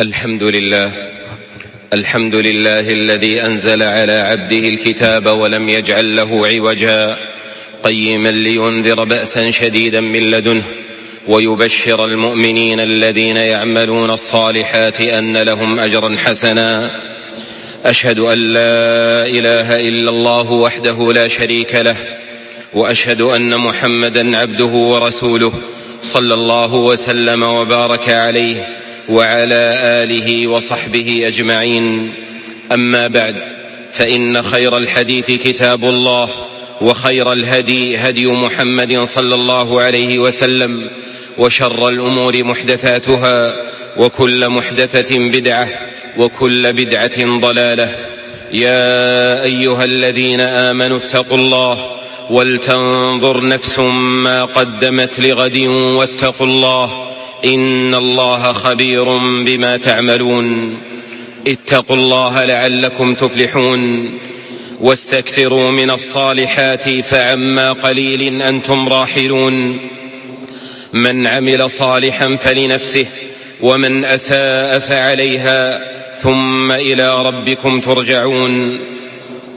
الحمد لله. الحمد لله الذي أنزل على عبده الكتاب ولم يجعل له عوجا. قيما لينذر بأسا شديدا من لدنه ويبشر المؤمنين الذين يعملون الصالحات أن لهم أجرا حسنا. أشهد أن لا إله إلا الله وحده لا شريك له وأشهد أن محمدا عبده ورسوله صلى الله وسلم وبارك عليه. وعلى آله وصحبه أجمعين. أما بعد فإن خير الحديث كتاب الله وخير الهدي هدي محمد صلى الله عليه وسلم وشر الأمور محدثاتها وكل محدثة بدعة وكل بدعة ضلالة. يا أيها الذين آمنوا اتقوا الله ولتنظر نفس ما قدمت لغد واتقوا الله. إن الله خبير بما تعملون. اتقوا الله لعلكم تفلحون. واستكثروا من الصالحات فعما قليل أنتم راحلون. من عمل صالحا فلنفسه ومن أساء فعليها ثم إلى ربكم ترجعون.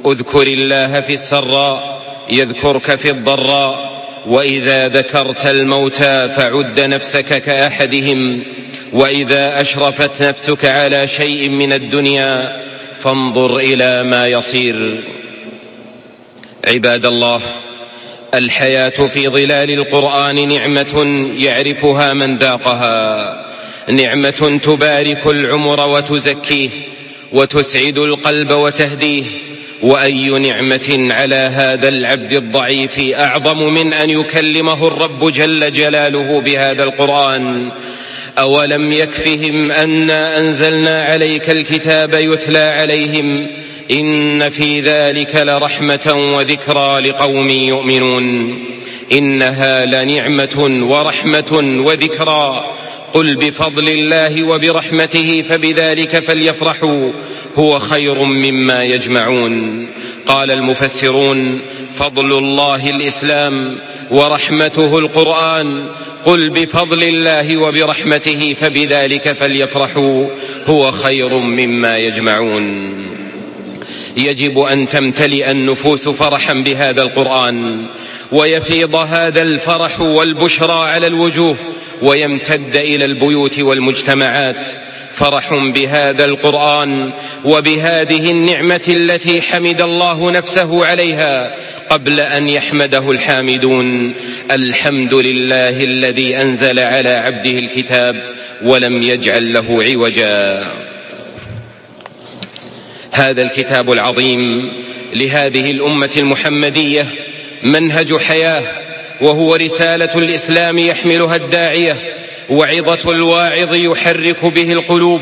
اذكر الله في السراء يذكرك في الضراء. وإذا ذكرت الموتى فعد نفسك كأحدهم وإذا أشرفت نفسك على شيء من الدنيا فانظر إلى ما يصير. عباد الله الحياة في ظلال القرآن نعمة يعرفها من ذاقها نعمة تبارك العمر وتزكيه وتسعد القلب وتهديه وأي نعمة على هذا العبد الضعيف أعظم من أن يكلمه الرب جل جلاله بهذا القرآن؟ أولم يكفهم انا أنزلنا عليك الكتاب يتلى عليهم؟ إن في ذلك لرحمة وذكرى لقوم يؤمنون. إنها لنعمة ورحمة وذكرى. قل بفضل الله وبرحمته فبذلك فليفرحوا هو خير مما يجمعون. قال المفسرون فضل الله الإسلام ورحمته القرآن قل بفضل الله وبرحمته فبذلك فليفرحوا هو خير مما يجمعون. يجب أن تمتلئ النفوس فرحا بهذا القرآن. ويفيض هذا الفرح والبشرى على الوجوه ويمتد إلى البيوت والمجتمعات. فرح بهذا القرآن وبهذه النعمة التي حمد الله نفسه عليها قبل أن يحمده الحامدون. الحمد لله الذي أنزل على عبده الكتاب ولم يجعل له عوجا. هذا الكتاب العظيم لهذه الأمة المحمدية منهج حياة وهو رسالة الإسلام يحملها الداعية وعظة الواعظ يحرك به القلوب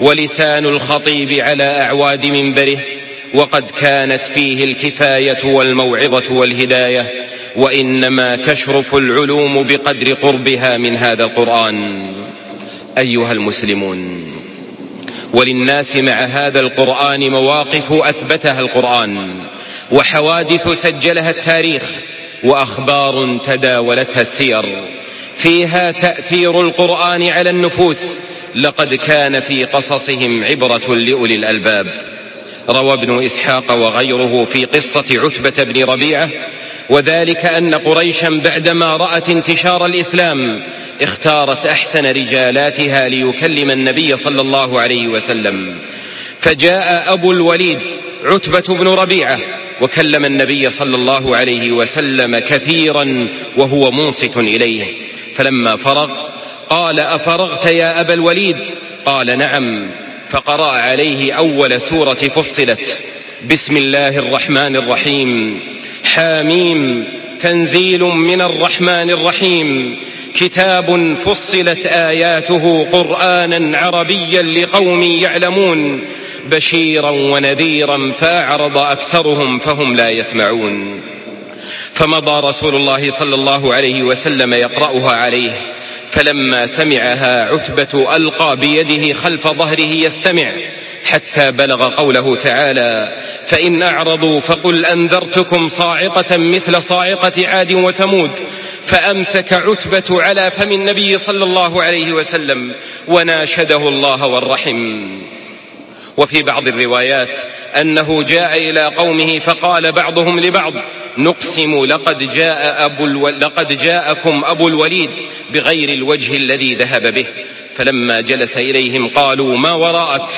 ولسان الخطيب على أعواد منبره وقد كانت فيه الكفاية والموعظة والهداية وإنما تشرف العلوم بقدر قربها من هذا القرآن. أيها المسلمون وللناس مع هذا القرآن مواقف أثبتها القرآن. وحوادث سجلها التاريخ وأخبار تداولتها السير. فيها تأثير القرآن على النفوس. لقد كان في قصصهم عبرة لأولي الألباب. روى ابن إسحاق وغيره في قصة عتبة بن ربيعة. وذلك أن قريشا بعدما رأت انتشار الإسلام اختارت أحسن رجالاتها ليكلم النبي صلى الله عليه وسلم. فجاء أبو الوليد عتبة بن ربيعة وكلم النبي صلى الله عليه وسلم كثيرا وهو منصت إليه. فلما فرغ قال أفرغت يا أبا الوليد؟ قال نعم. فقرأ عليه أول سورة فصلت. بسم الله الرحمن الرحيم. حاميم. تنزيل من الرحمن الرحيم. كتاب فصلت آياته قرانا عربيا لقوم يعلمون. بشيرا ونذيرا فأعرض أكثرهم فهم لا يسمعون. فمضى رسول الله صلى الله عليه وسلم يقرأها عليه فلما سمعها عتبة ألقى بيده خلف ظهره يستمع حتى بلغ قوله تعالى فإن أعرضوا فقل أنذرتكم صاعقة مثل صاعقة عاد وثمود فأمسك عتبة على فم النبي صلى الله عليه وسلم وناشده الله والرحم. وفي بعض الروايات أنه جاء إلى قومه فقال بعضهم لبعض نقسم لقد جاء أبو ألو... لقد جاءكم أبو الوليد بغير الوجه الذي ذهب به. فلما جلس إليهم قالوا ما وراءك؟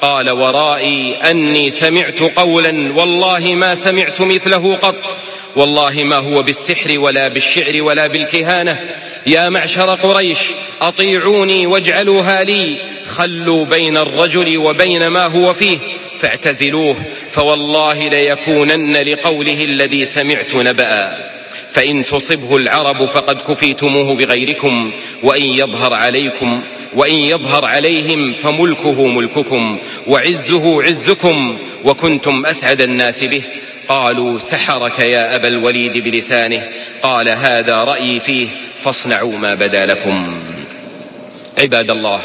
قال ورائي أني سمعت قولا والله ما سمعت مثله قط. والله ما هو بالسحر ولا بالشعر ولا بالكهانة. يا معشر قريش أطيعوني واجعلوها لي. خلوا بين الرجل وبين ما هو فيه فاعتزلوه فوالله ليكونن لقوله الذي سمعت نبأ فإن تصبه العرب فقد كفيتموه بغيركم وإن يظهر عليكم وإن يظهر عليهم فملكه ملككم وعزه عزكم وكنتم أسعد الناس به. قالوا سحرك يا أبا الوليد بلسانه قال هذا رأيي فيه فاصنعوا ما بدا لكم. عباد الله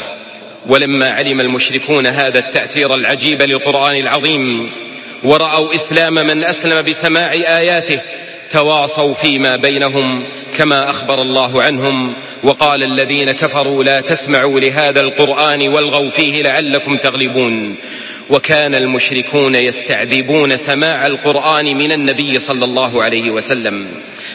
ولما علم المشركون هذا التأثير العجيب للقرآن العظيم ورأوا إسلام من أسلم بسماع آياته تواصوا فيما بينهم كما أخبر الله عنهم وقال الذين كفروا لا تسمعوا لهذا القرآن والغوا فيه لعلكم تغلبون. وكان المشركون يستعذبون سماع القرآن من النبي صلى الله عليه وسلم.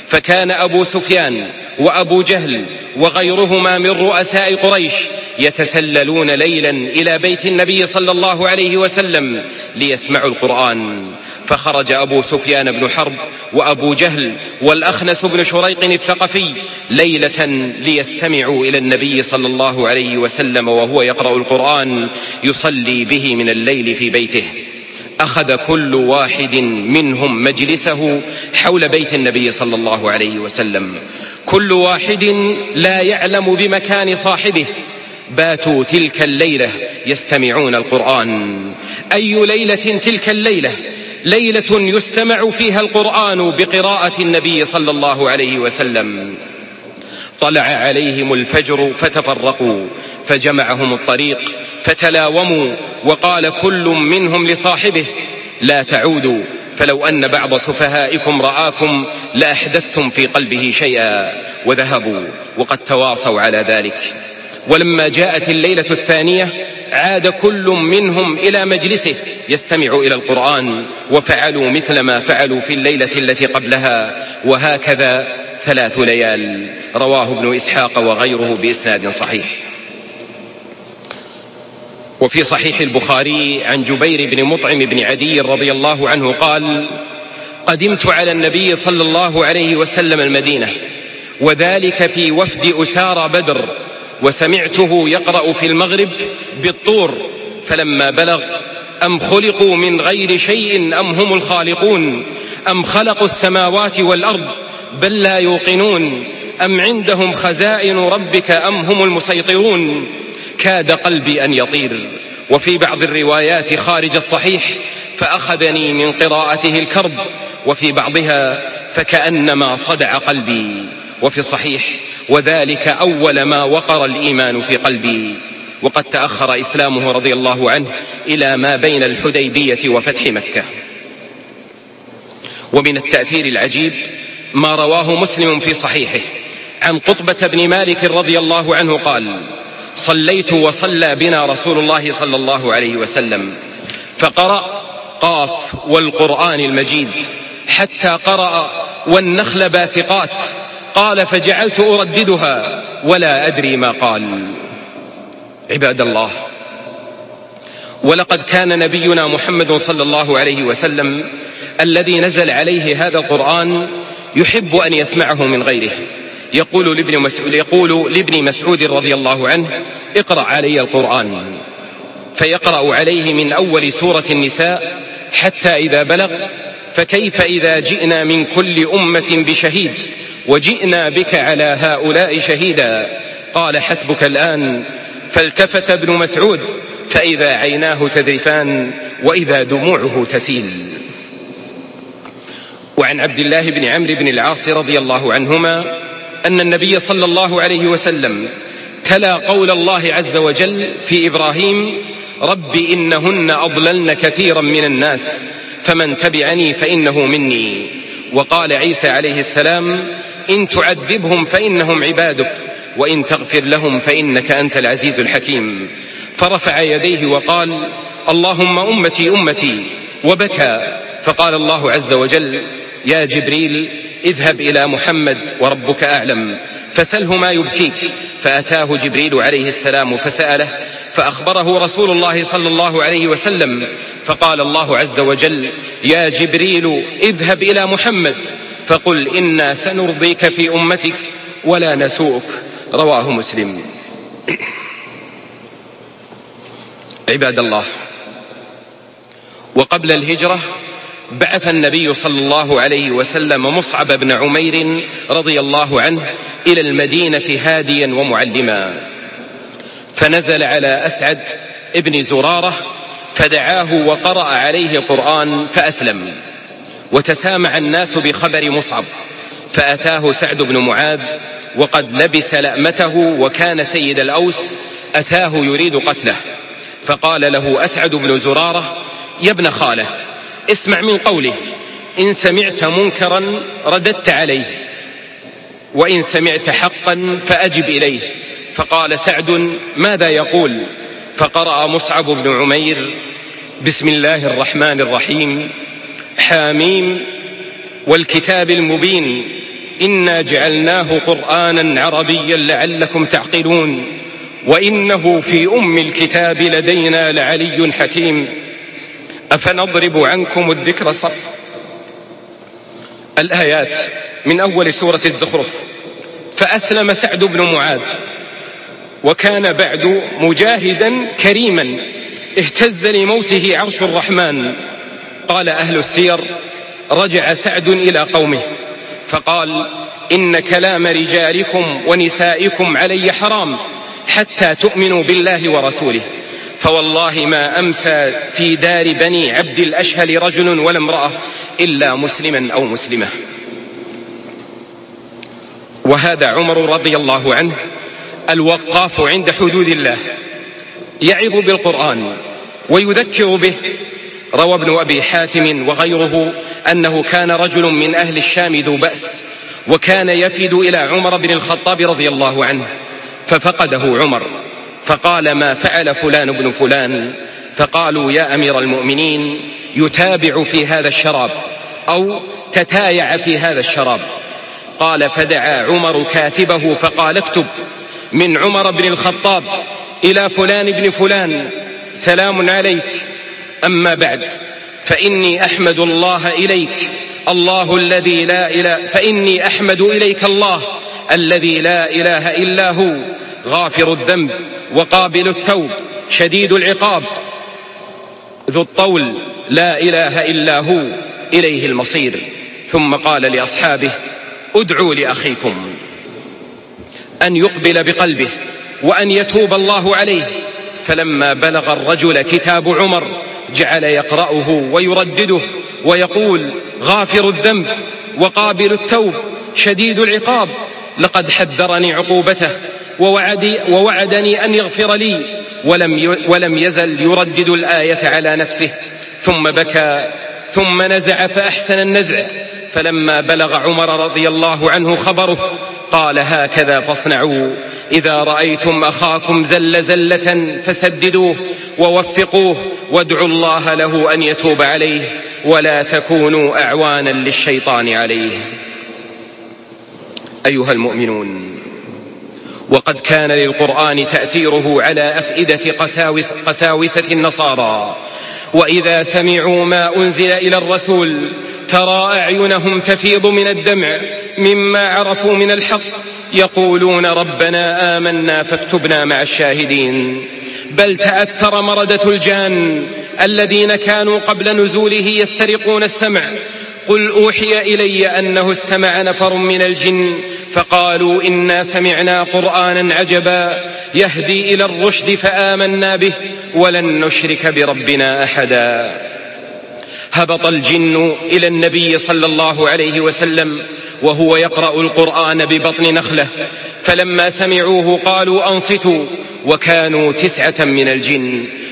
فكان أبو سفيان وأبو جهل وغيرهما من رؤساء قريش يتسللون ليلا إلى بيت النبي صلى الله عليه وسلم ليسمعوا القرآن. فخرج أبو سفيان بن حرب وأبو جهل والأخنس بن شريق الثقفي ليلة ليستمعوا إلى النبي صلى الله عليه وسلم وهو يقرأ القرآن يصلي به من الليل في بيته. أخذ كل واحد منهم مجلسه حول بيت النبي صلى الله عليه وسلم. كل واحد لا يعلم بمكان صاحبه. باتوا تلك الليلة يستمعون القرآن. أي ليلة تلك الليلة؟ ليلة يستمع فيها القرآن بقراءة النبي صلى الله عليه وسلم. طلع عليهم الفجر فتفرقوا فجمعهم الطريق فتلاوموا وقال كل منهم لصاحبه لا تعودوا فلو أن بعض سفهائكم رآكم لأحدثتم في قلبه شيئا وذهبوا وقد تواصوا على ذلك. ولما جاءت الليلة الثانية عاد كل منهم إلى مجلسه يستمع إلى القرآن وفعلوا مثل ما فعلوا في الليلة التي قبلها وهكذا ثلاث ليال رواه ابن إسحاق وغيره بإسناد صحيح. وفي صحيح البخاري عن جبير بن مطعم بن عدي رضي الله عنه قال قدمت على النبي صلى الله عليه وسلم المدينة وذلك في وفد أسارى بدر وسمعته يقرأ في المغرب بالطور فلما بلغ أم خلقوا من غير شيء أم هم الخالقون أم خلقوا السماوات والأرض بل لا يوقنون أم عندهم خزائن ربك أم هم المسيطرون. كاد قلبي أن يطير وفي بعض الروايات خارج الصحيح فأخذني من قراءته الكرب وفي بعضها فكأنما صدع قلبي. وفي الصحيح وذلك أول ما وقر الإيمان في قلبي. وقد تأخر إسلامه رضي الله عنه إلى ما بين الحديبية وفتح مكة. ومن التأثير العجيب ما رواه مسلم في صحيحه عن قطبة بن مالك رضي الله عنه قال صليت وصلى بنا رسول الله صلى الله عليه وسلم فقرأ قاف والقرآن المجيد حتى قرأ والنخل باسقات قال فجعلت أرددها ولا أدري ما قال. عباد الله ولقد كان نبينا محمد صلى الله عليه وسلم الذي نزل عليه هذا القرآن يحب أن يسمعه من غيره. يقول لابن مسعود يقول لابن مسعود رضي الله عنه اقرأ علي القرآن. فيقرأ عليه من أول سورة النساء حتى إذا بلغ فكيف إذا جئنا من كل أمة بشهيد؟ وجئنا بك على هؤلاء شهيدا. قال حسبك الآن. فالتفت ابن مسعود فإذا عيناه تذرفان وإذا دموعه تسيل. وعن عبد الله بن عمرو بن العاص رضي الله عنهما أن النبي صلى الله عليه وسلم تلا قول الله عز وجل في إبراهيم رب إنهن أضللن كثيرا من الناس فمن تبعني فإنه مني. وقال عيسى عليه السلام إن تعذبهم فإنهم عبادك وإن تغفر لهم فإنك أنت العزيز الحكيم. فرفع يديه وقال اللهم أمتي أمتي وبكى. فقال الله عز وجل يا جبريل اذهب إلى محمد وربك أعلم فسله ما يبكيك. فأتاه جبريل عليه السلام فسأله فأخبره رسول الله صلى الله عليه وسلم فقال الله عز وجل يا جبريل اذهب إلى محمد فقل إنا سنرضيك في أمتك ولا نسوءك. رواه مسلم. عباد الله وقبل الهجرة بعث النبي صلى الله عليه وسلم مصعب بن عمير رضي الله عنه إلى المدينة هاديا ومعلما. فنزل على أسعد ابن زرارة فدعاه وقرأ عليه القرآن فأسلم. وتسامع الناس بخبر مصعب فأتاه سعد بن معاذ وقد لبس لأمته وكان سيد الأوس أتاه يريد قتله. فقال له أسعد بن زرارة يا ابن خالة اسمع من قوله إن سمعت منكرا رددت عليه وإن سمعت حقا فأجب إليه. فقال سعد ماذا يقول؟ فقرأ مصعب بن عمير بسم الله الرحمن الرحيم حاميم والكتاب المبين إنا جعلناه قرآنا عربيا لعلكم تعقلون وإنه في أم الكتاب لدينا لعلي حكيم. أفنضرب عنكم الذكر صف؟ الآيات من أول سورة الزخرف. فأسلم سعد بن معاذ وكان بعد مجاهدا كريما اهتز لموته عرش الرحمن. قال أهل السير رجع سعد إلى قومه فقال إن كلام رجالكم ونسائكم علي حرام حتى تؤمنوا بالله ورسوله. فوالله ما أمسى في دار بني عبد الأشهل رجل ولا امرأة إلا مسلما أو مسلمة. وهذا عمر رضي الله عنه الوقاف عند حدود الله يعظ بالقرآن ويذكر به. روى ابن أبي حاتم وغيره أنه كان رجل من أهل الشام ذو بأس وكان يفد إلى عمر بن الخطاب رضي الله عنه ففقده عمر. فقال ما فعل فلان بن فلان؟ فقالوا يا أمير المؤمنين يتابع في هذا الشراب أو تتايع في هذا الشراب. قال فدعا عمر كاتبه فقال اكتب من عمر بن الخطاب إلى فلان بن فلان سلام عليك. أما بعد فإني أحمد الله إليك الله الذي لا إله فإني أحمد إليك الله الذي لا إله إلا هو غافر الذنب وقابل التوب شديد العقاب. ذو الطول لا إله إلا هو إليه المصير. ثم قال لأصحابه ادعوا لأخيكم. أن يقبل بقلبه وأن يتوب الله عليه. فلما بلغ الرجل كتاب عمر جعل يقرأه ويردده ويقول غافر الذنب وقابل التوب شديد العقاب. لقد حذرني عقوبته ووعدي ووعدني أن يغفر لي. ولم, ولم يزل يردد الآية على نفسه. ثم بكى. ثم نزع فأحسن النزع. فلما بلغ عمر رضي الله عنه خبره قال هكذا فاصنعوا. إذا رأيتم أخاكم زل زلة فسددوه ووفقوه. وادعوا الله له أن يتوب عليه. ولا تكونوا أعوانا للشيطان عليه. أيها المؤمنون وقد كان للقرآن تأثيره على أفئدة قساوس قساوسة النصارى. وإذا سمعوا ما أنزل إلى الرسول ترى أعينهم تفيض من الدمع مما عرفوا من الحق يقولون ربنا آمنا فاكتبنا مع الشاهدين. بل تأثر مردة الجان الذين كانوا قبل نزوله يسترقون السمع قل أوحي إلي أنه استمع نفر من الجن فقالوا إنا سمعنا قرآنا عجبا يهدي إلى الرشد فآمنا به ولن نشرك بربنا أحدا. هبط الجن إلى النبي صلى الله عليه وسلم وهو يقرأ القرآن ببطن نخلة فلما سمعوه قالوا أنصتوا وكانوا تسعة من الجن.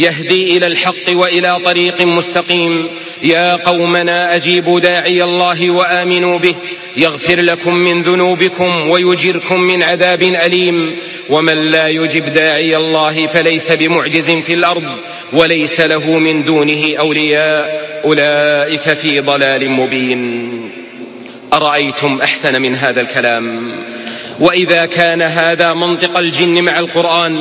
يهدي إلى الحق وإلى طريق مستقيم. يا قومنا أجيبوا داعي الله وآمنوا به. يغفر لكم من ذنوبكم ويجركم من عذاب أليم. ومن لا يجب داعي الله فليس بمعجز في الأرض وليس له من دونه أولياء. أولئك في ضلال مبين. أرأيتم أحسن من هذا الكلام؟ وإذا كان هذا منطق الجن مع القرآن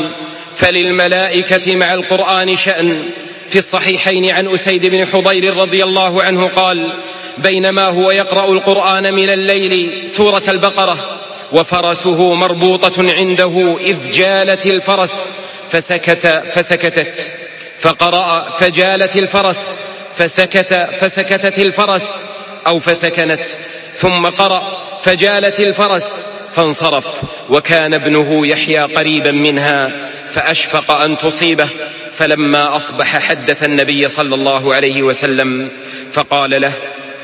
فللملائكة مع القرآن شأن. في الصحيحين عن أسيد بن حضير رضي الله عنه قال بينما هو يقرأ القرآن من الليل سورة البقرة وفرسه مربوطة عنده إذ جالت الفرس فسكت فسكتت. فقرأ فجالت الفرس فسكت فسكتت الفرس أو فسكنت. ثم قرأ فجالت الفرس فانصرف وكان ابنه يحيى قريبا منها فأشفق أن تصيبه فلما أصبح حدث النبي صلى الله عليه وسلم فقال له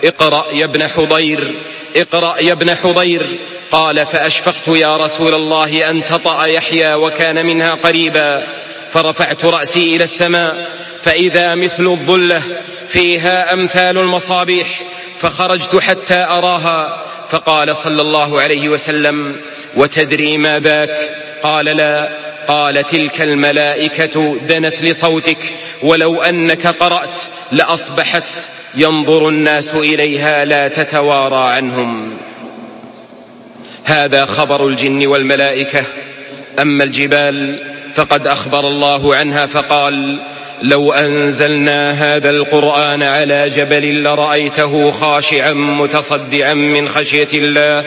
اقرأ يا ابن حضير اقرأ يا ابن حضير. قال فأشفقت يا رسول الله أن تطأ يحيى وكان منها قريبا فرفعت رأسي إلى السماء فإذا مثل الظلة فيها أمثال المصابيح فخرجت حتى أراها. فقال صلى الله عليه وسلم وتدري ما ذاك قال لا. قال تلك الملائكة دنت لصوتك ولو أنك قرأت لأصبحت ينظر الناس إليها لا تتوارى عنهم. هذا خبر الجن والملائكة. أما الجبال فقد أخبر الله عنها فقال لو أنزلنا هذا القرآن على جبل لرأيته خاشعا متصدعا من خشية الله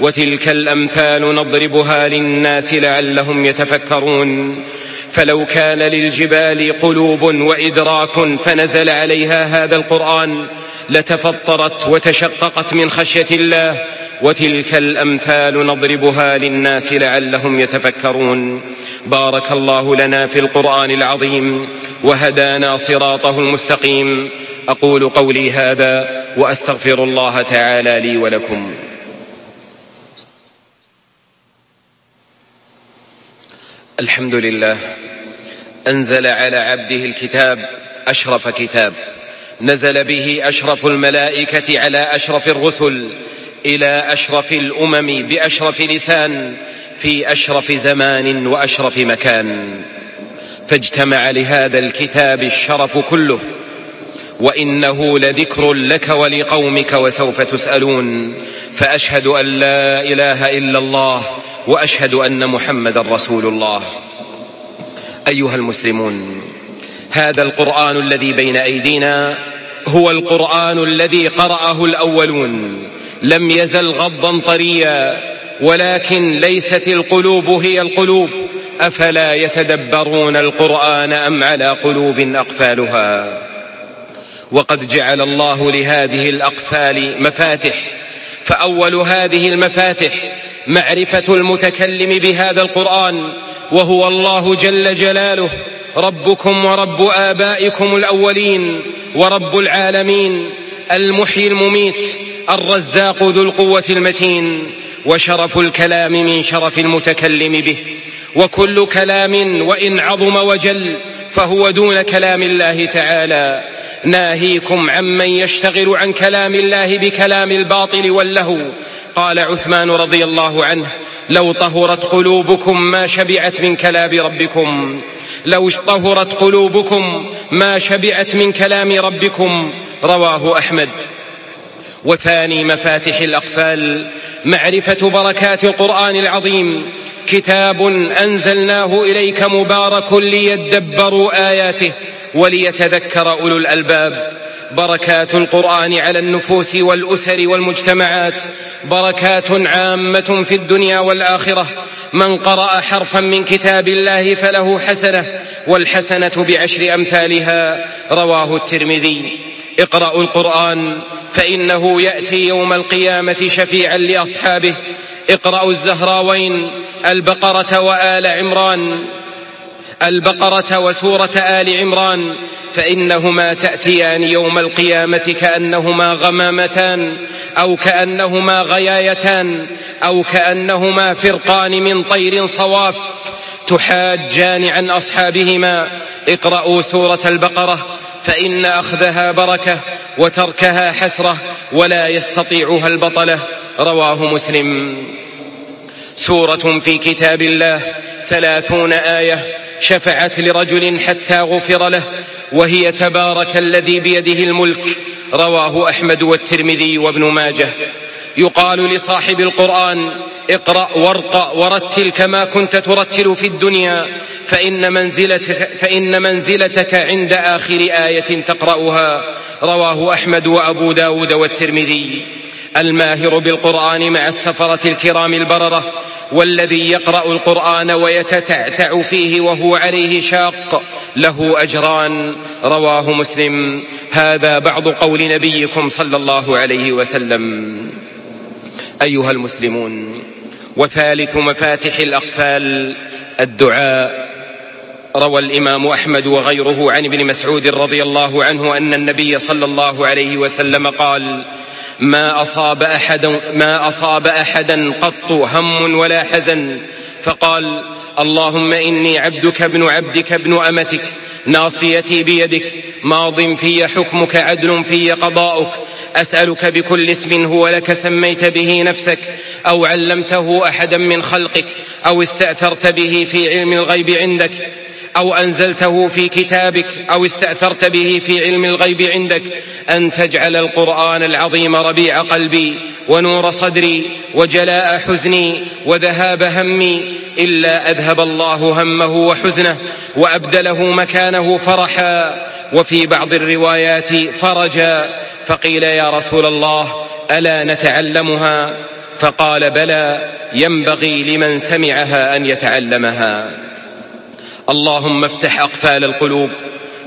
وتلك الأمثال نضربها للناس لعلهم يتفكرون. فلو كان للجبال قلوب وإدراك فنزل عليها هذا القرآن لتفطرت وتشققت من خشية الله وتلك الأمثال نضربها للناس لعلهم يتفكرون. بارك الله لنا في القرآن العظيم وهدانا صراطه المستقيم. أقول قولي هذا وأستغفر الله تعالى لي ولكم. الحمد لله أنزل على عبده الكتاب أشرف كتاب. نزل به أشرف الملائكة على أشرف الرسل إلى أشرف الأمم بأشرف لسان في أشرف زمان وأشرف مكان. فاجتمع لهذا الكتاب الشرف كله وإنه لذكر لك ولقومك وسوف تسألون. فأشهد أن لا إله إلا الله وأشهد أن محمد رسول الله. أيها المسلمون هذا القرآن الذي بين أيدينا هو القرآن الذي قرأه الأولون. لم يزل غضا طريا ولكن ليست القلوب هي القلوب. أفلا يتدبرون القرآن أم على قلوب أقفالها؟ وقد جعل الله لهذه الأقفال مفاتح فأول هذه المفاتح معرفة المتكلم بهذا القرآن وهو الله جل جلاله ربكم ورب آبائكم الأولين ورب العالمين المحيي المميت الرزاق ذو القوة المتين وشرف الكلام من شرف المتكلم به. وكل كلام وإن عظم وجل فهو دون كلام الله تعالى. ناهيكم عمن يشتغل عن كلام الله بكلام الباطل واللهو. قال عثمان رضي الله عنه لو طهرت قلوبكم ما شبعت من كلام ربكم. لو طهرت قلوبكم ما شبعت من كلام ربكم. رواه أحمد. وثاني مفاتح الأقفال معرفة بركات القرآن العظيم. كتاب أنزلناه إليك مبارك ليدبروا آياته وليتذكر أولو الألباب. بركات القرآن على النفوس والأسر والمجتمعات. بركات عامة في الدنيا والآخرة. من قرأ حرفا من كتاب الله فله حسنة والحسنة بعشر أمثالها. رواه الترمذي. اقرأوا القرآن فإنه يأتي يوم القيامة شفيعا لأصحابه. اقرأوا الزهراوين البقرة وآل عمران. البقرة وسورة آل عمران. فإنهما تأتيان يوم القيامة كأنهما غمامتان أو كأنهما غيايتان أو كأنهما فرقان من طير صواف. تحاجان عن أصحابهما. اقرأوا سورة البقرة. فإن أخذها بركة وتركها حسرة ولا يستطيعها البطلة. رواه مسلم. سورة في كتاب الله ثلاثون آية شفعت لرجل حتى غفر له وهي تبارك الذي بيده الملك. رواه أحمد والترمذي وابن ماجه. يقال لصاحب القرآن اقرأ وارقأ ورتل كما كنت ترتل في الدنيا فإن منزلتك, فإن منزلتك عند آخر آية تقرأها. رواه أحمد وأبو داود والترمذي. الماهر بالقرآن مع السفرة الكرام البررة والذي يقرأ القرآن ويتتعتع فيه وهو عليه شاق له أجران. رواه مسلم. هذا بعض قول نبيكم صلى الله عليه وسلم. أيها المسلمون وثالث مفاتح الأقفال الدعاء. روى الإمام أحمد وغيره عن ابن مسعود رضي الله عنه أن النبي صلى الله عليه وسلم قال ما أصاب أحدا ما أصاب أحدا قط هم ولا حزن فقال اللهم إني عبدك ابن عبدك ابن أمتك ناصيتي بيدك ماض في حكمك عدل في قضاؤك أسألك بكل اسم هو لك سميت به نفسك أو علمته أحدا من خلقك أو استأثرت به في علم الغيب عندك أو أنزلته في كتابك أو استأثرت به في علم الغيب عندك أن تجعل القرآن العظيم ربيع قلبي ونور صدري وجلاء حزني وذهاب همي إلا أذهب الله همه وحزنه وأبدله مكانه فرحا. وفي بعض الروايات فرجا. فقيل يا رسول الله ألا نتعلمها؟ فقال بلى ينبغي لمن سمعها أن يتعلمها. اللهم افتح أقفال القلوب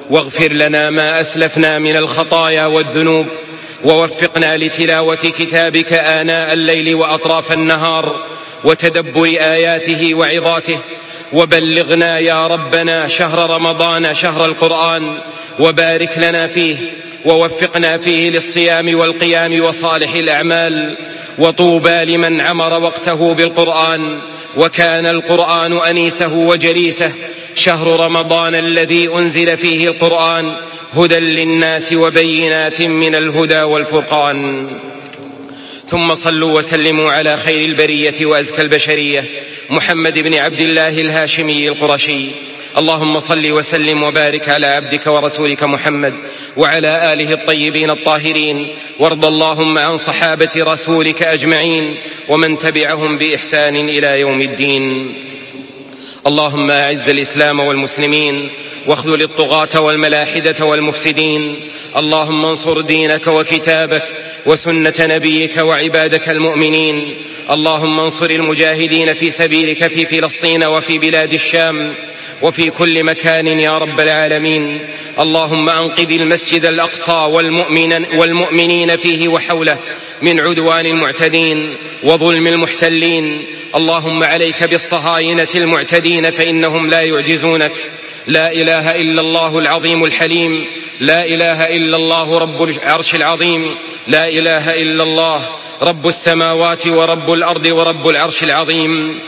واغفر لنا ما أسلفنا من الخطايا والذنوب ووفقنا لتلاوة كتابك آناء الليل وأطراف النهار وتدبر آياته وعظاته وبلغنا يا ربنا شهر رمضان شهر القرآن وبارك لنا فيه ووفقنا فيه للصيام والقيام وصالح الأعمال وطوبى لمن عمر وقته بالقرآن وكان القرآن أنيسه وجليسه شهر رمضان الذي أنزل فيه القرآن هدى للناس وبينات من الهدى والفرقان. ثم صلوا وسلموا على خير البرية وأزكى البشرية محمد بن عبد الله الهاشمي القرشي. اللهم صل وسلم وبارك على عبدك ورسولك محمد وعلى آله الطيبين الطاهرين. وارض اللهم عن صحابة رسولك أجمعين ومن تبعهم بإحسان إلى يوم الدين. اللهم أعز الإسلام والمسلمين واخذل الطغاه والملاحدة والمفسدين. اللهم انصر دينك وكتابك وسنة نبيك وعبادك المؤمنين. اللهم انصر المجاهدين في سبيلك في فلسطين وفي بلاد الشام وفي كل مكان يا رب العالمين. اللهم أنقذ المسجد الأقصى والمؤمن والمؤمنين فيه وحوله من عدوان المعتدين وظلم المحتلين. اللهم عليك بالصهاينة المعتدين فإنهم لا يعجزونك. لا إله إلا الله العظيم الحليم لا إله إلا الله رب العرش العظيم لا إله إلا الله رب السماوات ورب الأرض ورب العرش العظيم.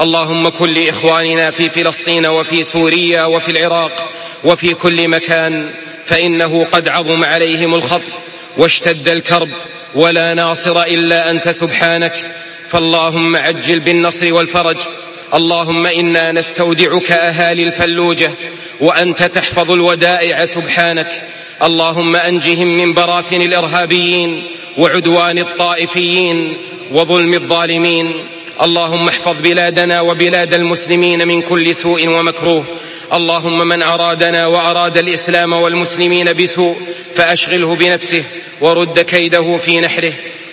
اللهم كن لإخواننا في فلسطين وفي سوريا وفي العراق وفي كل مكان فإنه قد عظم عليهم الخطب واشتد الكرب ولا ناصر إلا أنت سبحانك. فاللهم عجل بالنصر والفرج اللهم إنا نستودعك أهالي الفلوجة وأنت تحفظ الودائع سبحانك. اللهم أنجهم من براثن الإرهابيين وعدوان الطائفيين وظلم الظالمين. اللهم احفظ بلادنا وبلاد المسلمين من كل سوء ومكروه. اللهم من أرادنا وأراد الإسلام والمسلمين بسوء فأشغله بنفسه ورد كيده في نحره.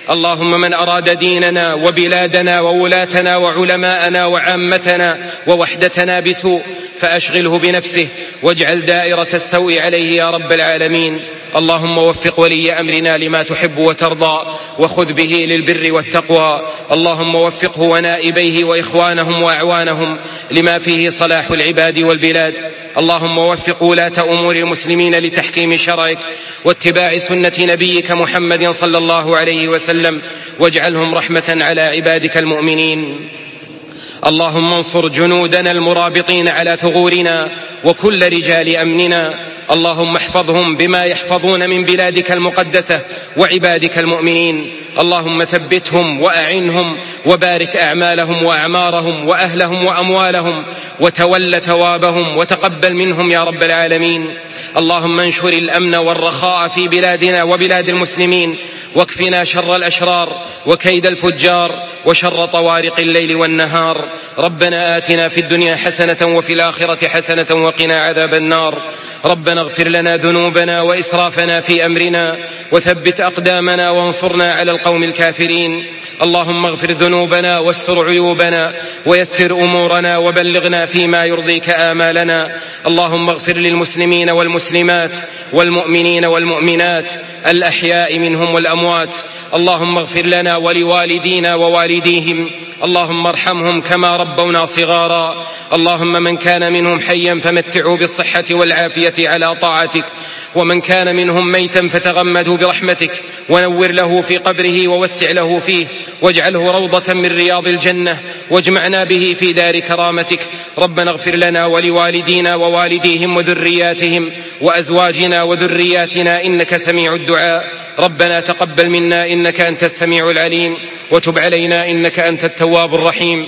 اللهم من أراد ديننا وبلادنا وولاتنا وعلماءنا وعامتنا ووحدتنا بسوء فأشغله بنفسه واجعل دائرة السوء عليه يا رب العالمين. اللهم وفق ولي أمرنا لما تحب وترضى وخذ به للبر والتقوى. اللهم وفقه ونائبيه وإخوانهم وأعوانهم لما فيه صلاح العباد والبلاد. اللهم وفق ولاة أمور المسلمين لتحكيم شرعك واتباع سنة نبيك محمد صلى الله عليه وسلم. واجعلهم رحمة على عبادك المؤمنين. اللهم انصر جنودنا المرابطين على ثغورنا وكل رجال أمننا. اللهم احفظهم بما يحفظون من بلادك المقدسة وعبادك المؤمنين. اللهم ثبتهم وأعنهم وبارك أعمالهم وأعمارهم وأهلهم وأموالهم وتول ثوابهم وتقبل منهم يا رب العالمين. اللهم انشر الأمن والرخاء في بلادنا وبلاد المسلمين. واكفنا شر الأشرار وكيد الفجار وشر طوارق الليل والنهار. ربنا آتنا في الدنيا حسنة وفي الآخرة حسنة وقنا عذاب النار. ربنا اغفر لنا ذنوبنا وإسرافنا في أمرنا وثبت أقدامنا وانصرنا على القوم الكافرين. اللهم اغفر ذنوبنا واستر عيوبنا ويسر أمورنا وبلغنا فيما يرضيك آمالنا. اللهم اغفر للمسلمين والمسلمات والمؤمنين والمؤمنات الأحياء منهم والأموات. اللهم اغفر لنا ولوالدينا ووالديهم. اللهم ارحمهم كما ربونا صغارا. اللهم من كان منهم حيا فمتعه بالصحة والعافية على طاعتك. ومن كان منهم ميتا فتغمده برحمتك. ونور له في قبره ووسع له فيه. واجعله روضة من رياض الجنة. واجمعنا به في دار كرامتك. ربنا اغفر لنا ولوالدينا ووالديهم وذرياتهم وأزواجنا وذرياتنا إنك سميع الدعاء. ربنا تقبل منا إنك أنت السميع العليم. وتب علينا إنك أنت التواب الرحيم.